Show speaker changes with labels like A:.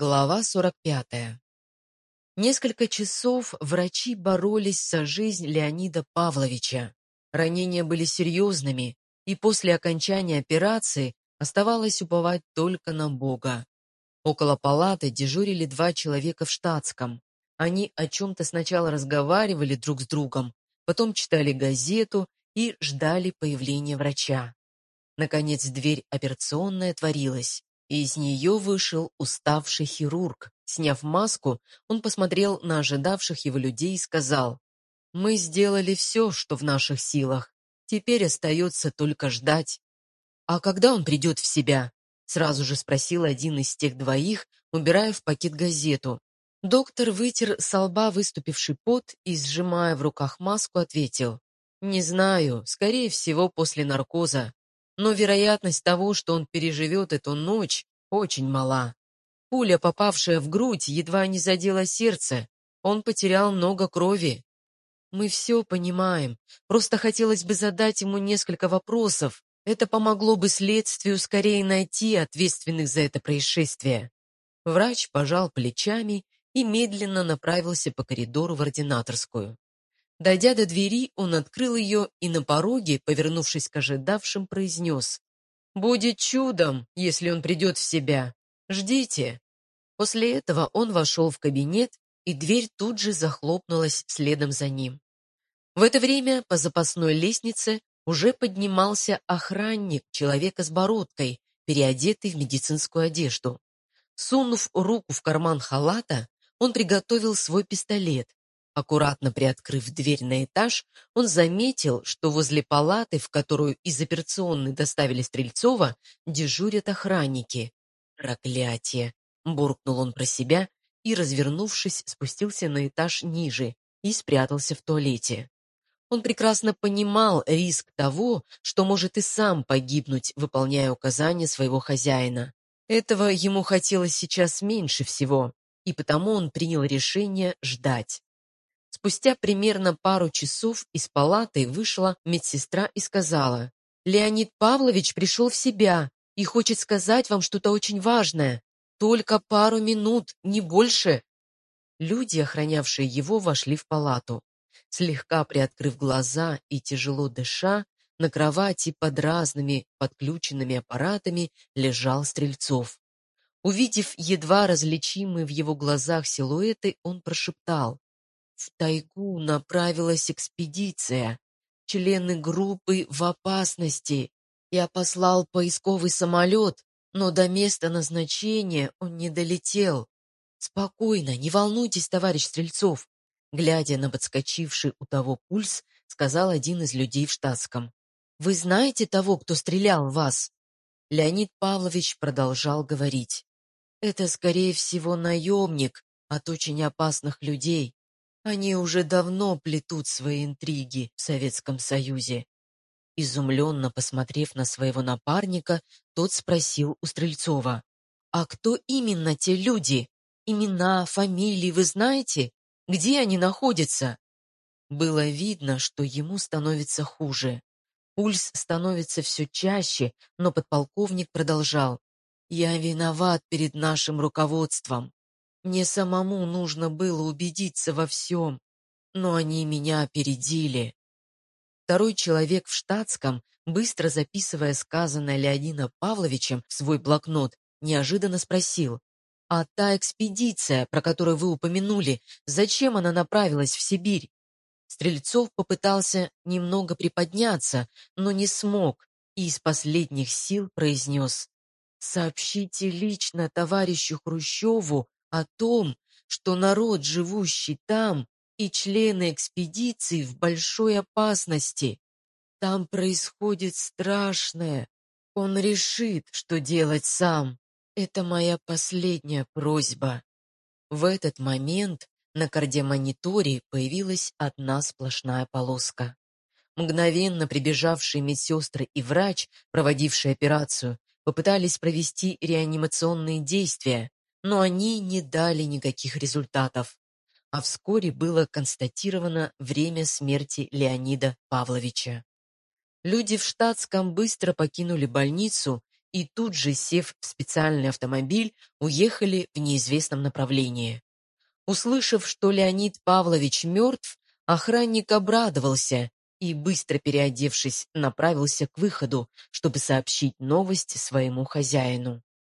A: Глава 45. Несколько часов врачи боролись за жизнь Леонида Павловича. Ранения были серьезными, и после окончания операции оставалось уповать только на Бога. Около палаты дежурили два человека в штатском. Они о чем-то сначала разговаривали друг с другом, потом читали газету и ждали появления врача. Наконец дверь операционная отворилась. Из нее вышел уставший хирург. Сняв маску, он посмотрел на ожидавших его людей и сказал, «Мы сделали все, что в наших силах. Теперь остается только ждать». «А когда он придет в себя?» Сразу же спросил один из тех двоих, убирая в пакет газету. Доктор вытер со лба выступивший пот и, сжимая в руках маску, ответил, «Не знаю, скорее всего, после наркоза но вероятность того, что он переживет эту ночь, очень мала. Пуля, попавшая в грудь, едва не задела сердце. Он потерял много крови. Мы все понимаем. Просто хотелось бы задать ему несколько вопросов. Это помогло бы следствию скорее найти ответственных за это происшествие. Врач пожал плечами и медленно направился по коридору в ординаторскую. Дойдя до двери, он открыл ее и на пороге, повернувшись к ожидавшим, произнес «Будет чудом, если он придет в себя. Ждите». После этого он вошел в кабинет, и дверь тут же захлопнулась следом за ним. В это время по запасной лестнице уже поднимался охранник, человека с бородкой, переодетый в медицинскую одежду. Сунув руку в карман халата, он приготовил свой пистолет Аккуратно приоткрыв дверь на этаж, он заметил, что возле палаты, в которую из операционной доставили Стрельцова, дежурят охранники. «Проклятие!» — буркнул он про себя и, развернувшись, спустился на этаж ниже и спрятался в туалете. Он прекрасно понимал риск того, что может и сам погибнуть, выполняя указания своего хозяина. Этого ему хотелось сейчас меньше всего, и потому он принял решение ждать. Спустя примерно пару часов из палаты вышла медсестра и сказала, «Леонид Павлович пришел в себя и хочет сказать вам что-то очень важное. Только пару минут, не больше». Люди, охранявшие его, вошли в палату. Слегка приоткрыв глаза и тяжело дыша, на кровати под разными подключенными аппаратами лежал Стрельцов. Увидев едва различимые в его глазах силуэты, он прошептал в тайгу направилась экспедиция. Члены группы в опасности. Я послал поисковый самолет, но до места назначения он не долетел. Спокойно, не волнуйтесь, товарищ Стрельцов. Глядя на подскочивший у того пульс, сказал один из людей в штатском. «Вы знаете того, кто стрелял в вас?» Леонид Павлович продолжал говорить. «Это, скорее всего, наемник от очень опасных людей. Они уже давно плетут свои интриги в Советском Союзе. Изумленно посмотрев на своего напарника, тот спросил у Стрельцова. «А кто именно те люди? Имена, фамилии вы знаете? Где они находятся?» Было видно, что ему становится хуже. Пульс становится все чаще, но подполковник продолжал. «Я виноват перед нашим руководством. Мне самому нужно было убедиться во всем, но они меня опередили. Второй человек в штатском, быстро записывая сказанное Леонидом Павловичем в свой блокнот, неожиданно спросил, «А та экспедиция, про которую вы упомянули, зачем она направилась в Сибирь?» Стрельцов попытался немного приподняться, но не смог и из последних сил произнес, «Сообщите лично товарищу Хрущеву о том, что народ, живущий там, и члены экспедиции в большой опасности. Там происходит страшное. Он решит, что делать сам. Это моя последняя просьба. В этот момент на кардиомониторе появилась одна сплошная полоска. Мгновенно прибежавшие медсестры и врач, проводивший операцию, попытались провести реанимационные действия, но они не дали никаких результатов. А вскоре было констатировано время смерти Леонида Павловича. Люди в штатском быстро покинули больницу и тут же, сев в специальный автомобиль, уехали в неизвестном направлении. Услышав, что Леонид Павлович мертв, охранник обрадовался и, быстро переодевшись, направился к выходу, чтобы сообщить новость своему хозяину.